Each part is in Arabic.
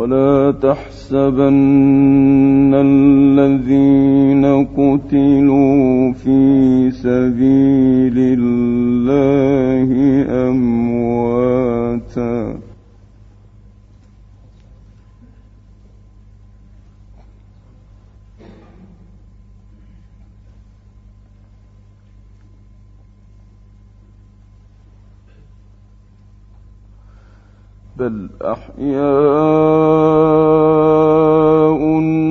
ولا تحسبن الذين قتلوا في سبيل الله أمواتا. بل أحياء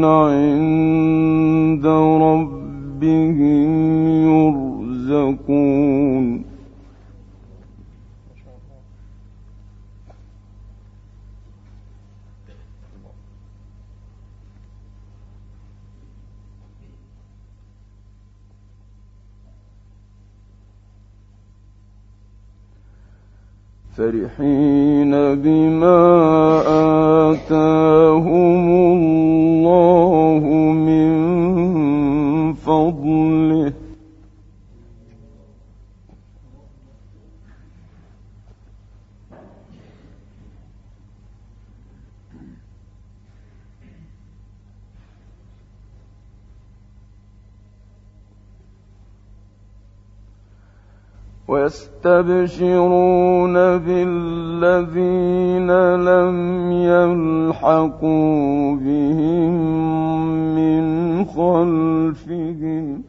عند ربهم يرزقون. فرحين ويستبشرون بالذين لم يلحقوا بهم من خلفهم.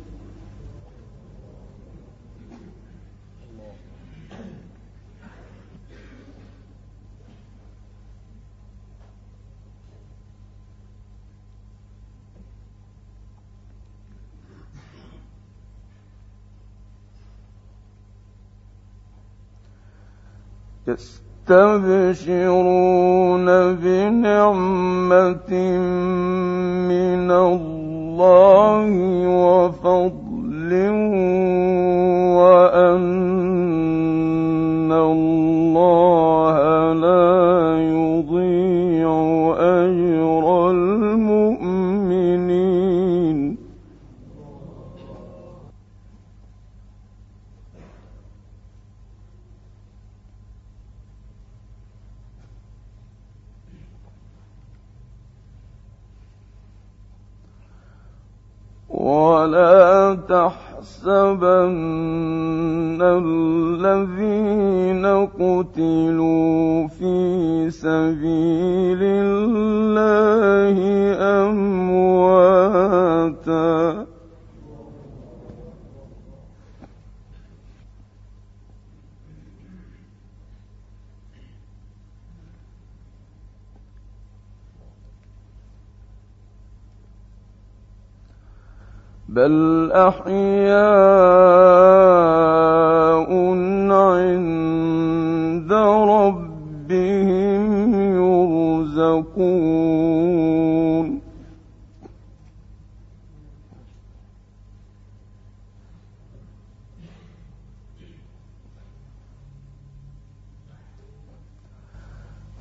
يستبشرون بنعمة من الله وفضل وأن الله ولا تحسبن الذين قتلوا في سبيل الله أمواتا بل أحياء عند ربهم يرزقون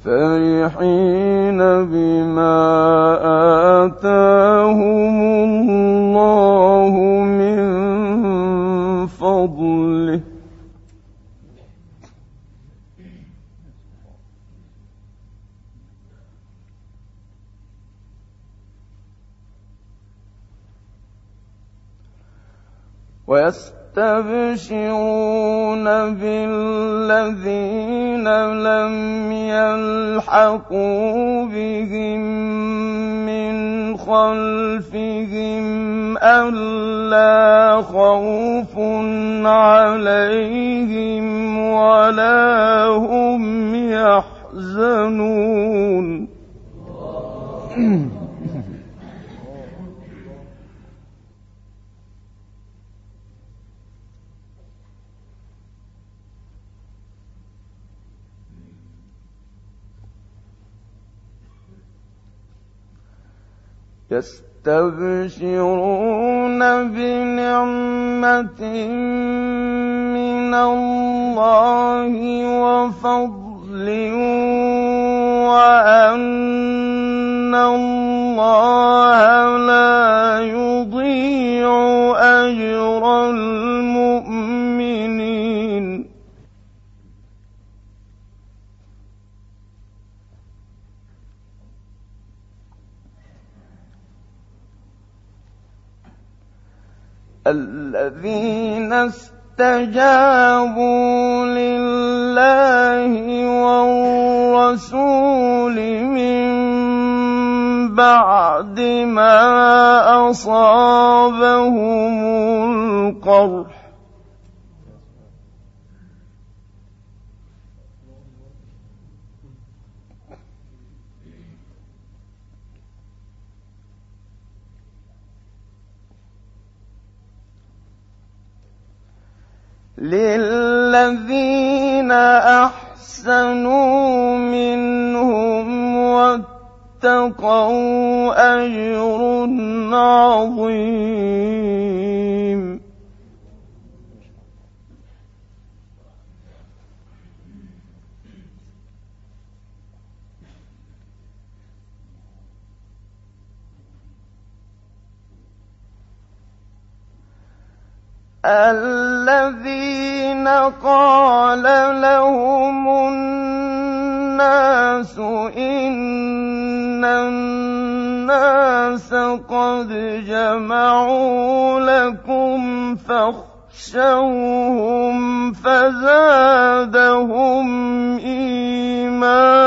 فرحين بما آتاهم الله من فضله ويسأل ويستبشرون بالذين لم يلحقوا بهم من خلفهم ألا خوف عليهم ولا هم يحزنون. يستبشرون بنعمة من الله وفضل وأن الله لا يضيع الذين استجابوا لله والرسول من بعد ما أصابهم القرح. للذين أحسنوا منهم واتقوا أجر عظيم الذين قال لهم الناس إن الناس قد جمعوا لكم فاخشوهم فزادهم إيمانا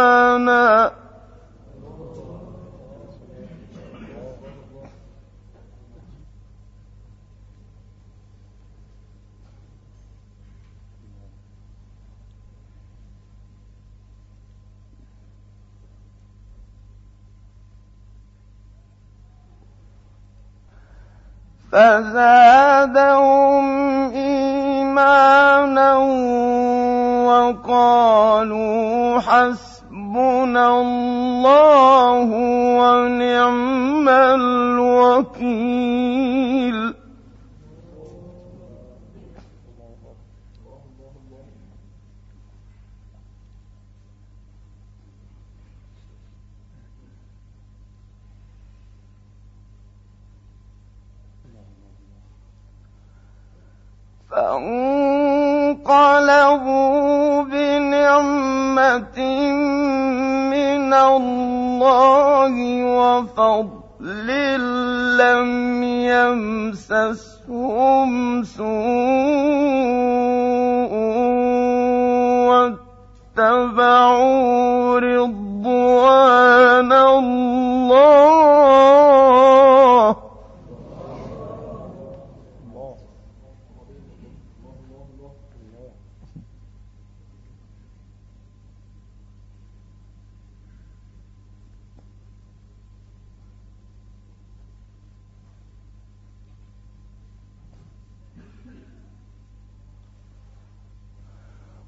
فزادهم إيمانا وقالوا حسبنا الله ونعم الوكيل. فأنقلبوا بنعمة من الله وفضل لم يمسسهم سوء واتبعوا رضوان الله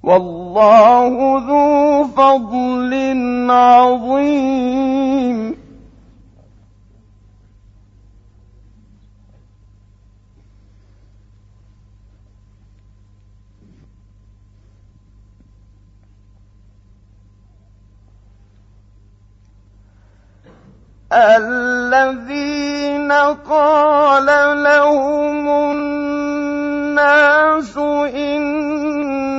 والله ذو فضل عظيم. الذين قال لهم الناس إن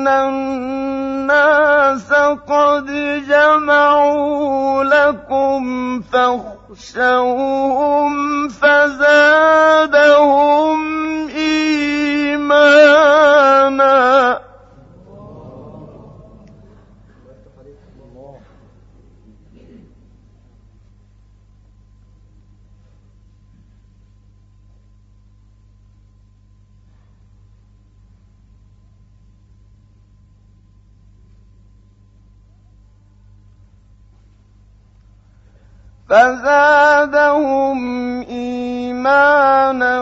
الناس قد جمعوا لكم فاخشوهم فزادهم فزادهم إيمانا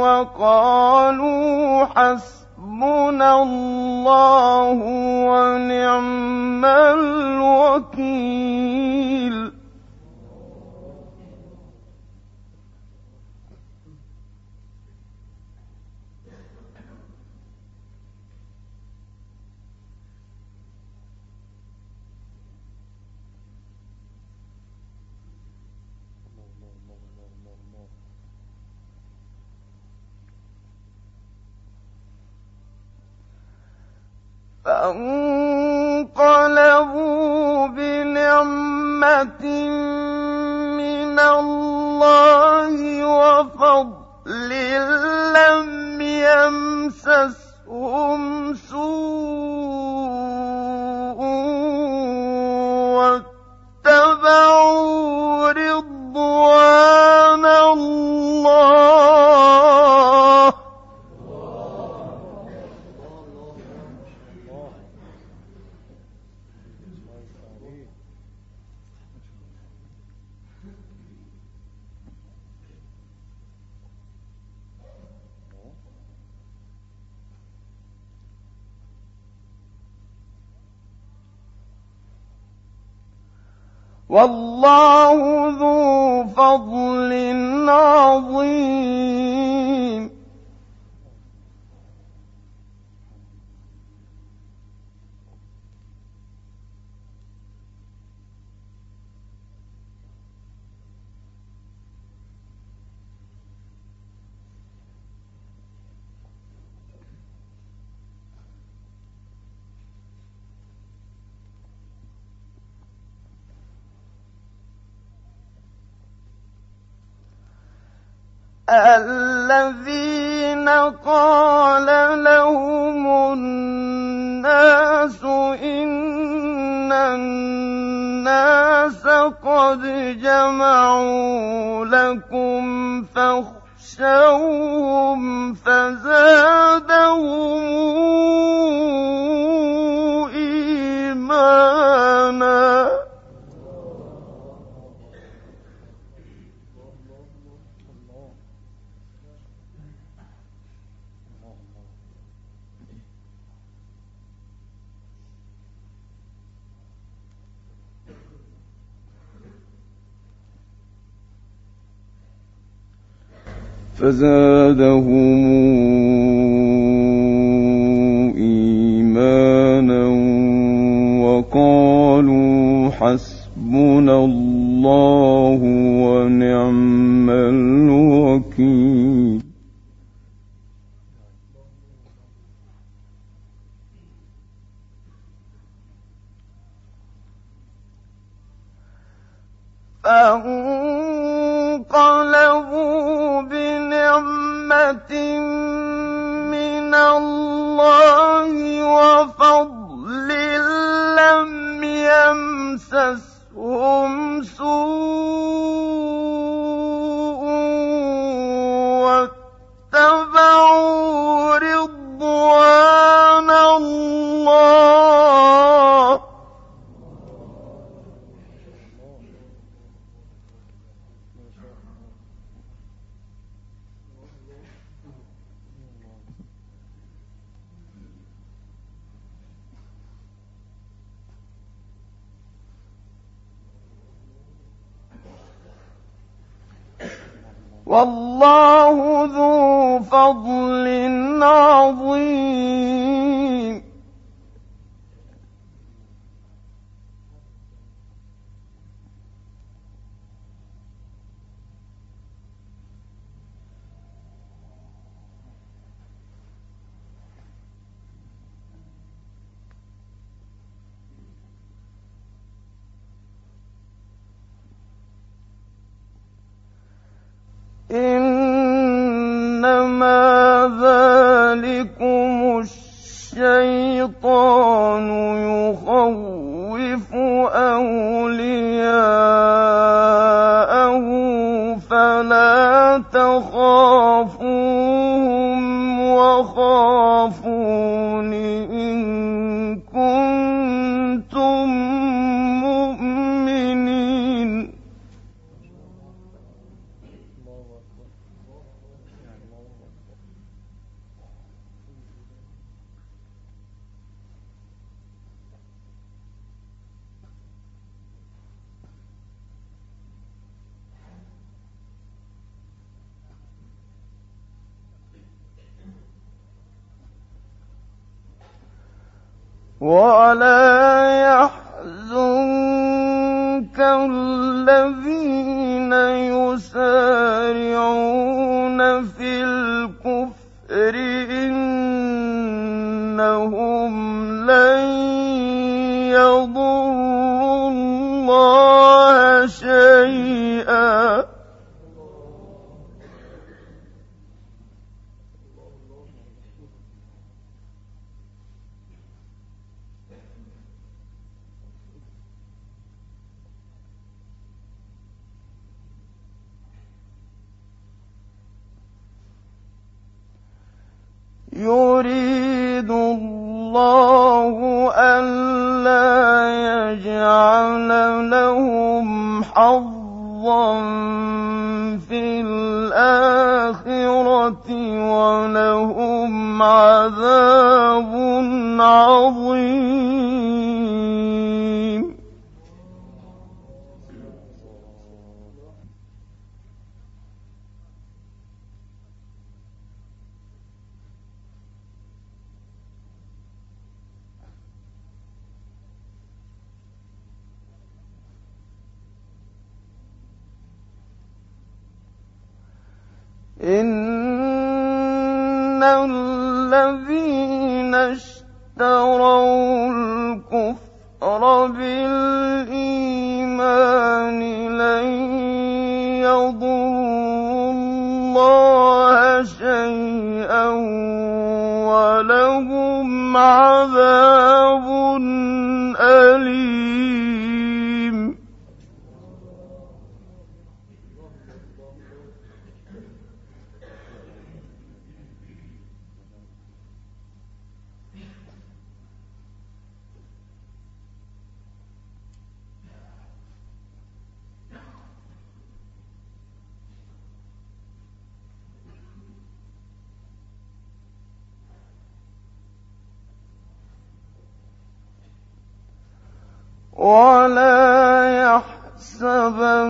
وقالوا حسبنا الله ونعم الوكيل. فأنقلبوا بنعمة من الله وفضل لم يمسسهم سوء والله ذو فضل عظيم الذين قال لهم الناس إن الناس قد جمعوا لكم فاخشوهم فزادهم فزادهم إيمانا وقالوا حسبنا الله ونعم الوكيل. فانقلبوا بنعمة من الله وفضل لم يمسسهم سوء واتبعوا رضوان والله ذو فضل عظيم. يريد الله ألا يجعل لهم حظا في الآخرة ولهم عذاب عظيم. ولا يحسبن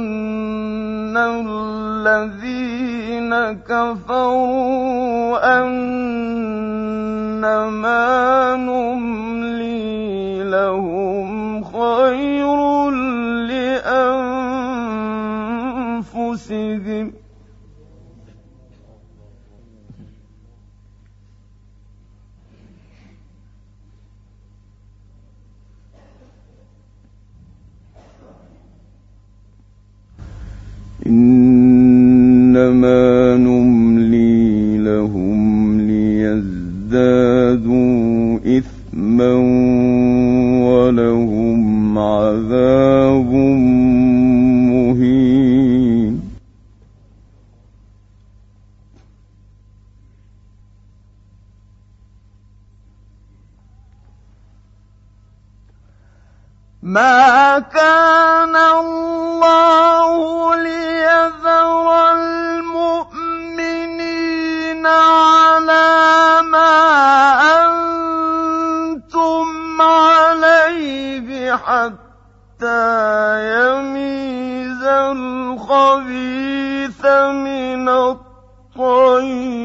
الذين كفروا أنما نملي لهم إنما نملي لهم ليزدادوا إثما ولهم عذاب مهين. ما كان الله ليذر الخبيث من الطيب.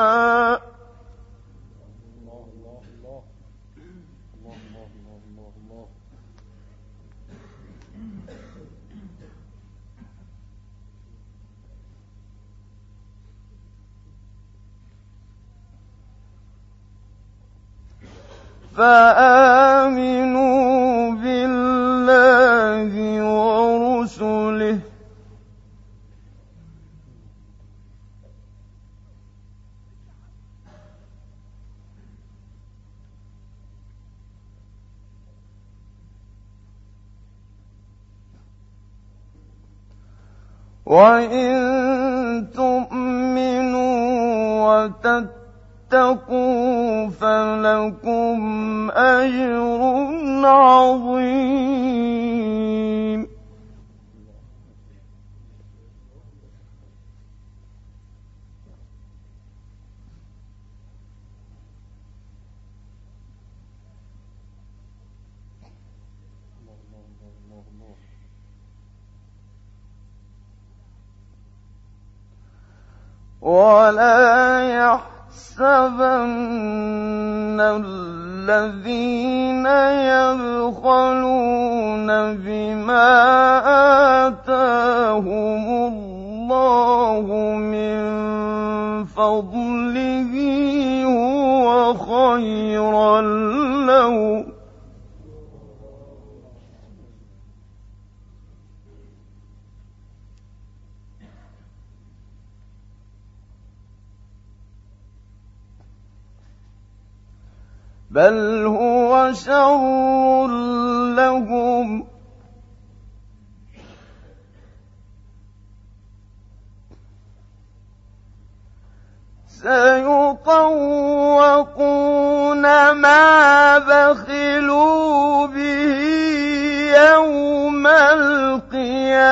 فآمنوا بالله ورسله. وإن تؤمنوا وتتقوا فلكم أجر عظيم. ولا يحسبن الذين يبخلون بما آتاهم بل هو شر لهم سيطوقون ما بخلوا به يوم القيامه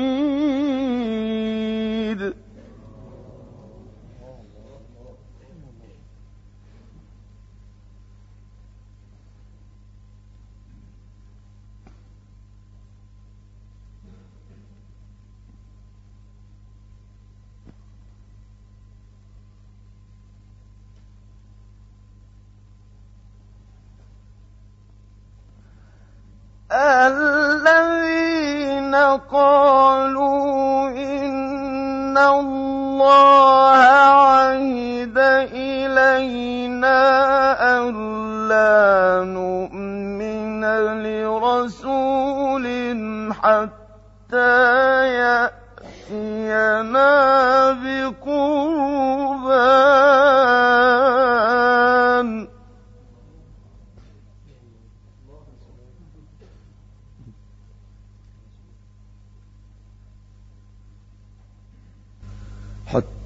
الذين قالوا إن الله عهد إلينا ألا نؤمن لرسول حتى يأتينا بقربان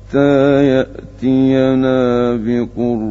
حتى يأتينا بقربان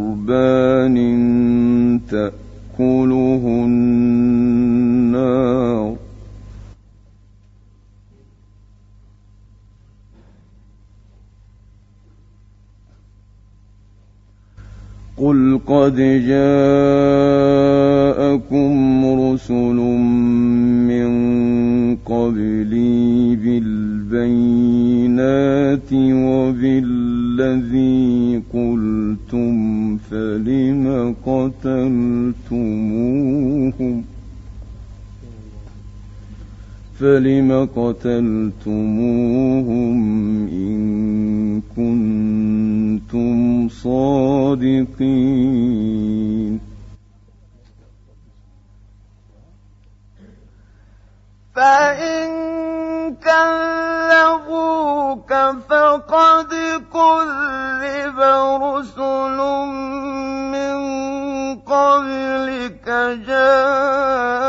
قتلتموهم إن كنتم صادقين. فإن كذبوك فقد كذب رسل من قبلك جاءتهم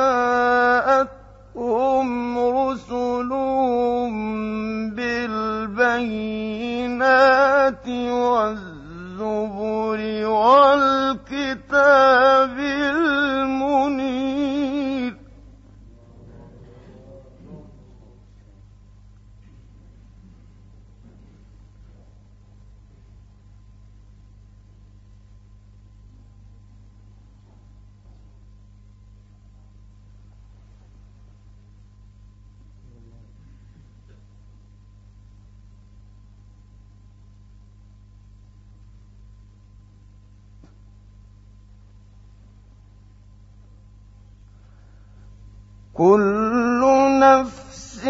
كل نفس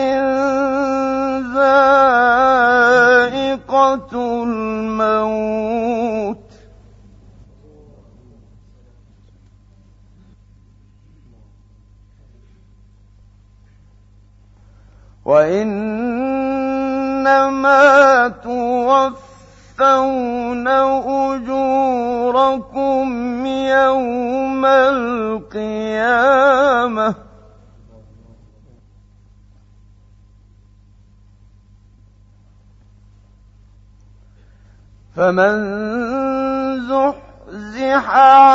ذائقة الموت. وإنما فمن زحزح عن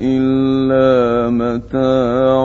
إلا متاع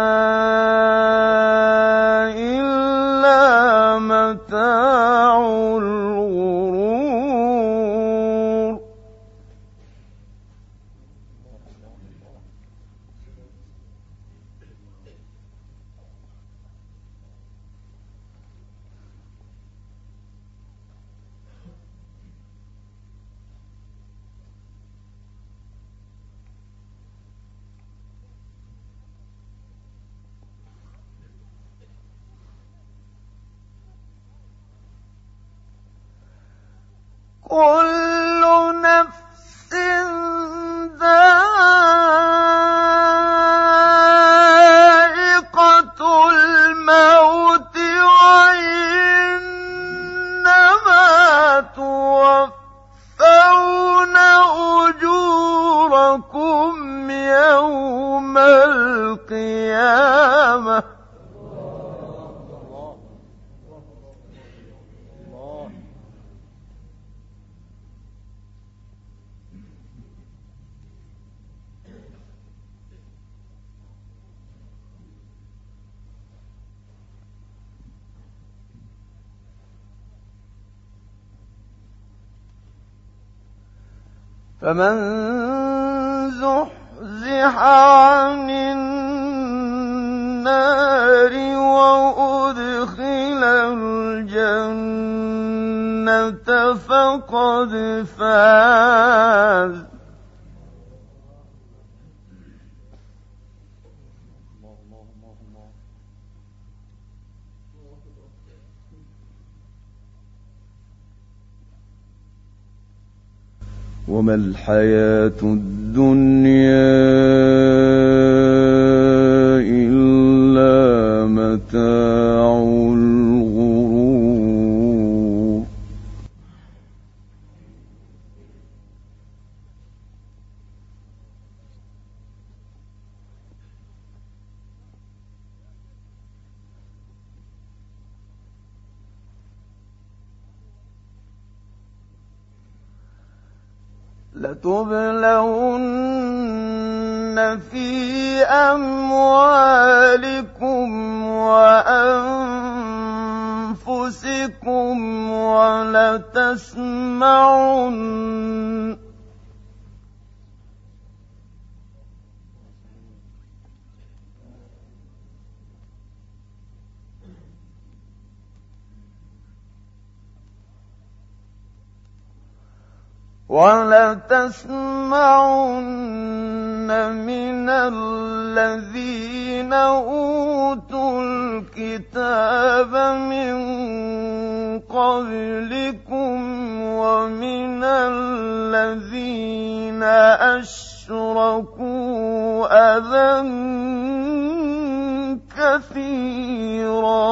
كل فمن زحزح عن النار وأدخل الجنة فقد فاز وما الحياة الدنيا. لتبلون في أموالكم وأنفسكم ولتسمعن ولتسمعن من الذين أوتوا الكتاب من قبلكم ومن الذين أشركوا أذى كثيرا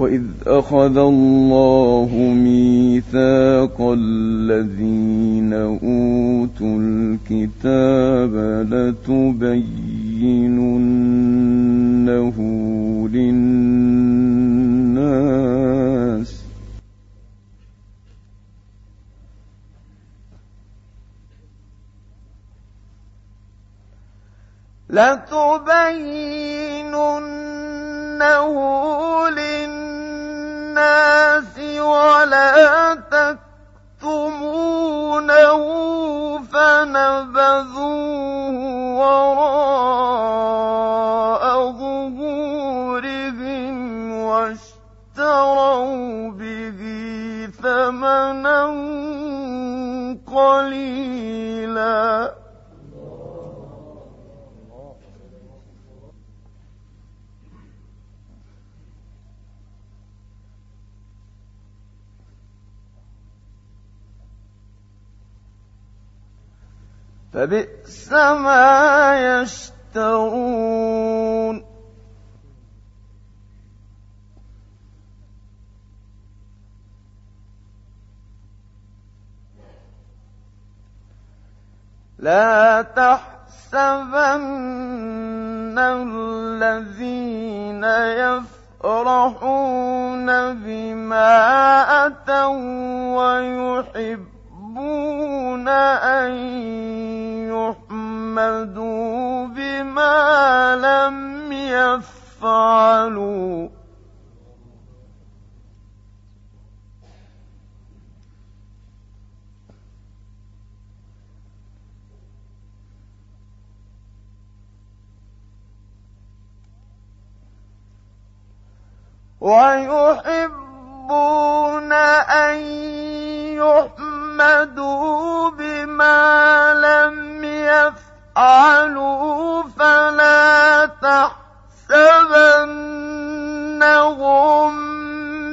وإذ أخذ الله ميثاق الذين أوتوا الكتاب لتبيننه للناس لتبيننه للناس ولا تكتمونه فنبذوه وراء ظهورهم واشتروا به ثمنا قليلا. فبئس ما يشترون. لا تحسبن الذين يفرحون بما أتوا ويحبون أن يحمدوا بما لم يفعلوا. ويحبون أن يحمدوا بما لم يفعلوا فلا تحسبنهم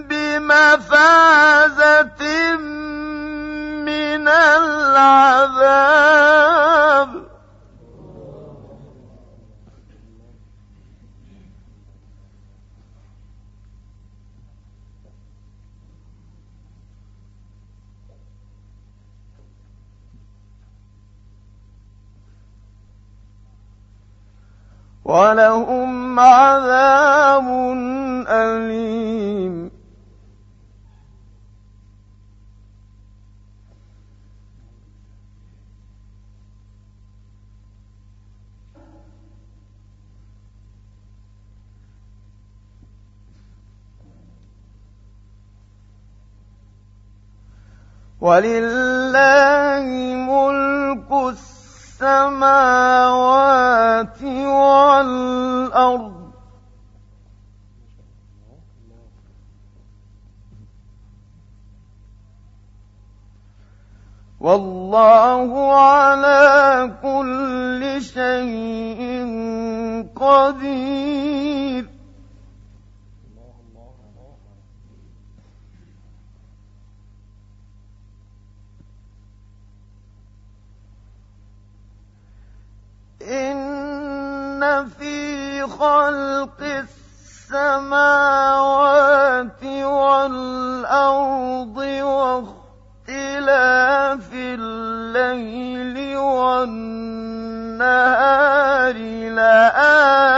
بمفازة من العذاب ولهم عذاب أليم. ولله إن في خلق السماوات والأرض واختلاف الليل والنهار لآيات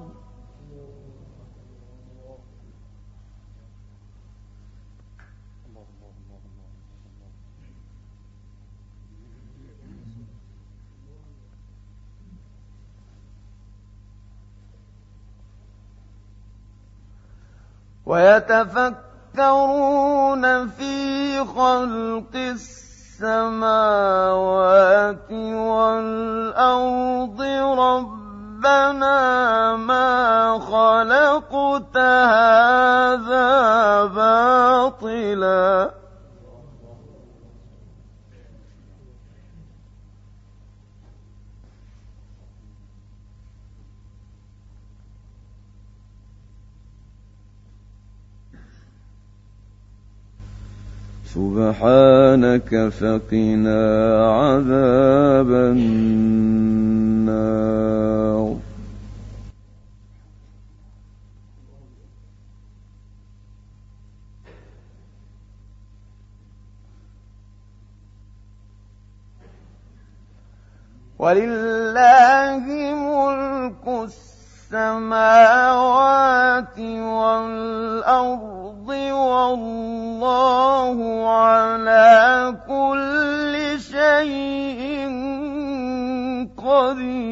ويتفكرون في خلق السماوات والأرض. ربنا ما خلقت هذا باطلاً. سبحانك فقنا عذاب النار. ولله ملك السماوات والأرض والله على كل شيء قدير.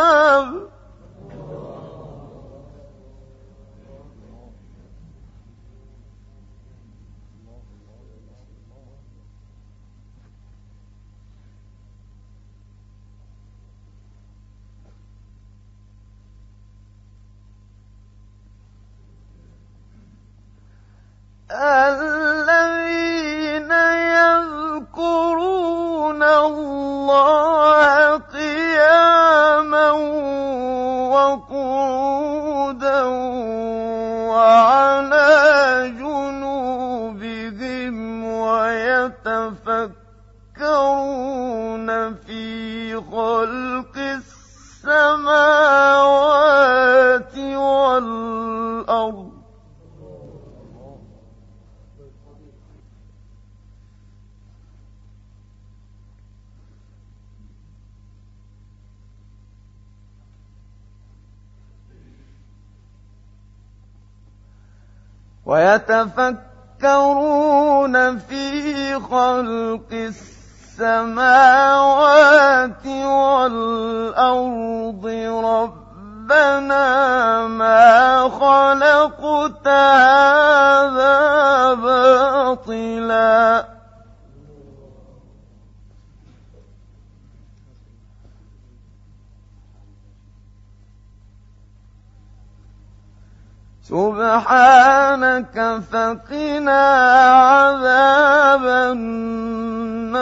الذين ويتفكرون في خلق السماوات والأرض. ربنا ما خلقت هذا باطلا. سبحانك فقنا عذاب النار.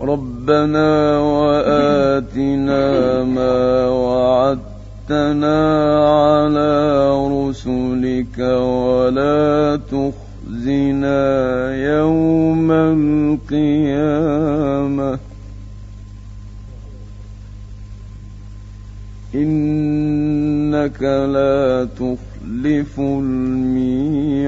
ربنا وآتنا ما وعدتنا على رسلك ولا تخزنا يوم القيامة. إنك لا تخلف الميعاد.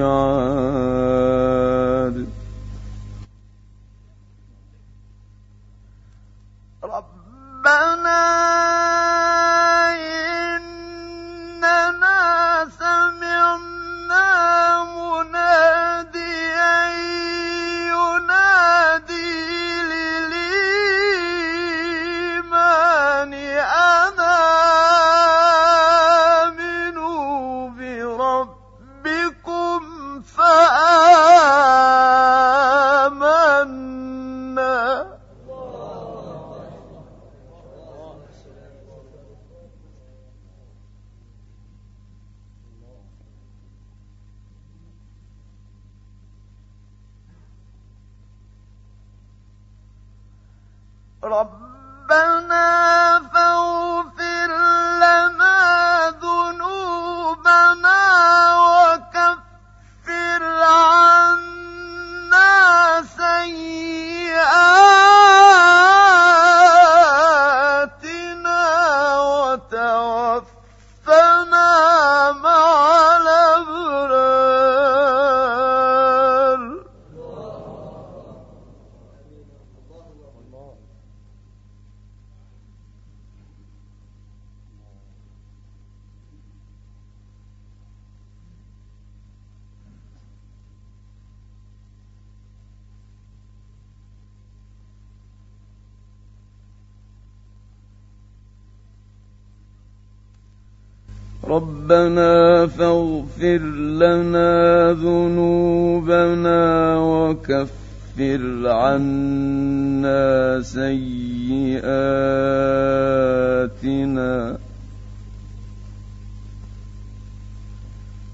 ربنا فاغفر لنا ذنوبنا وكفر عنا سيئاتنا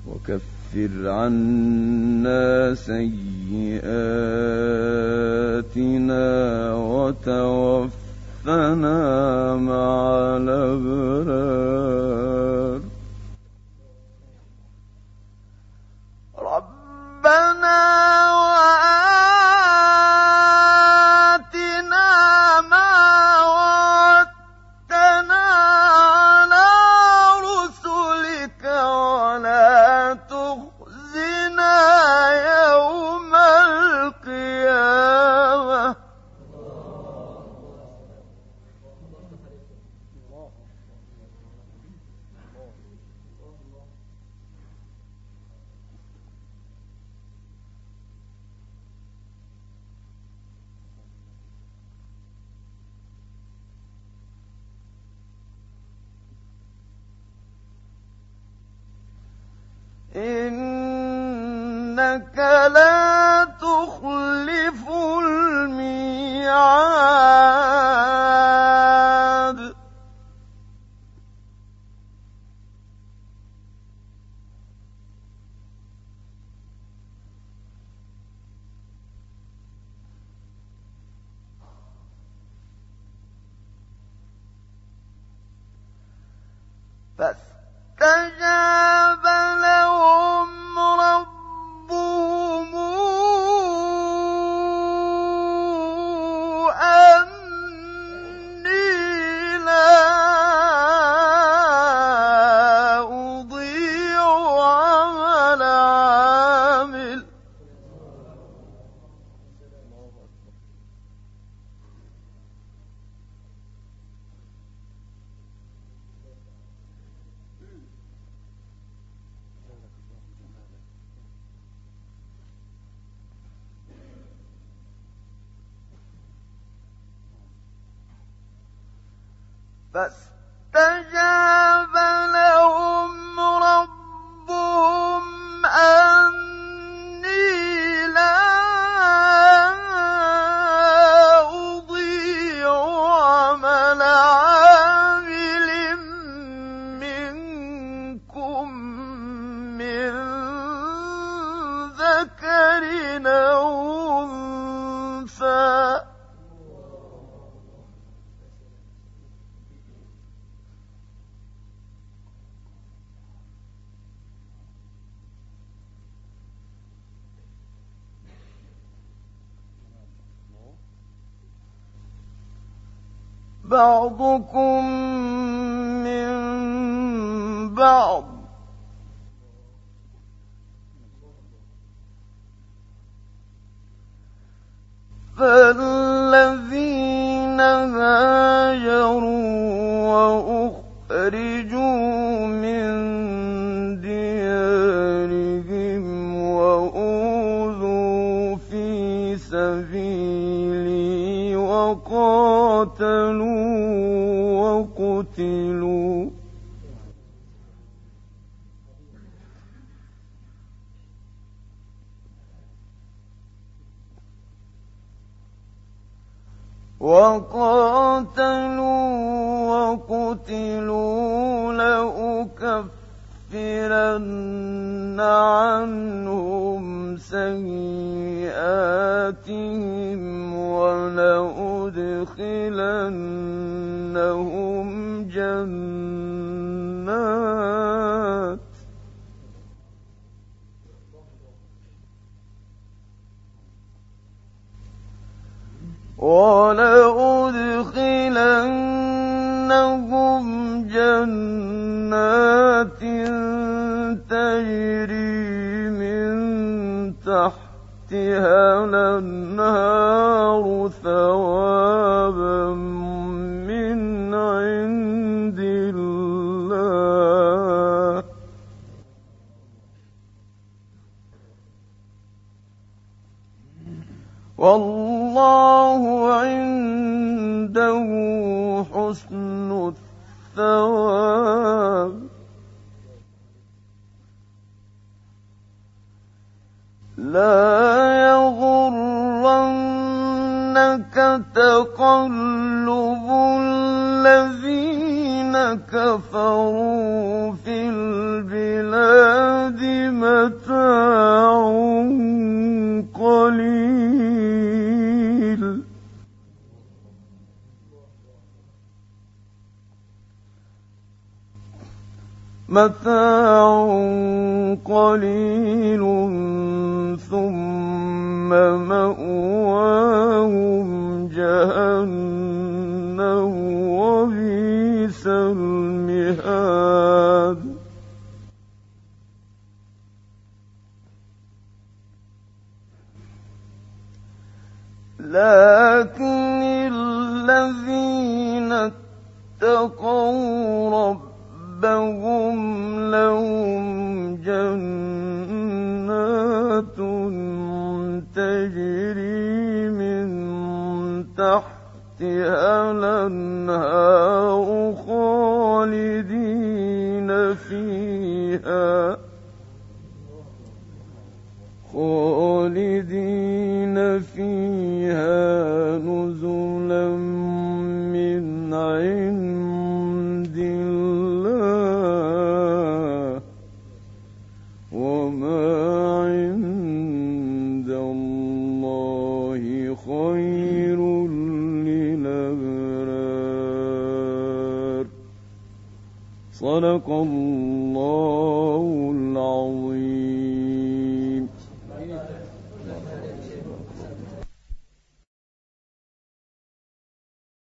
وكفر عنا سيئاتنا وتوفنا مع الأبرار فاستجاب بعضكم من بعض. فالذين وقاتلوا يغرنك تقلب الذين كفروا في البلاد متاع قليل. متاع قليل ثم مأواهم جهنم وبئس المهاد. لكن الذين اتقوا ربهم لهم جنات تجري من تحتها الأنهار خالدين فيها. خالدين فيها.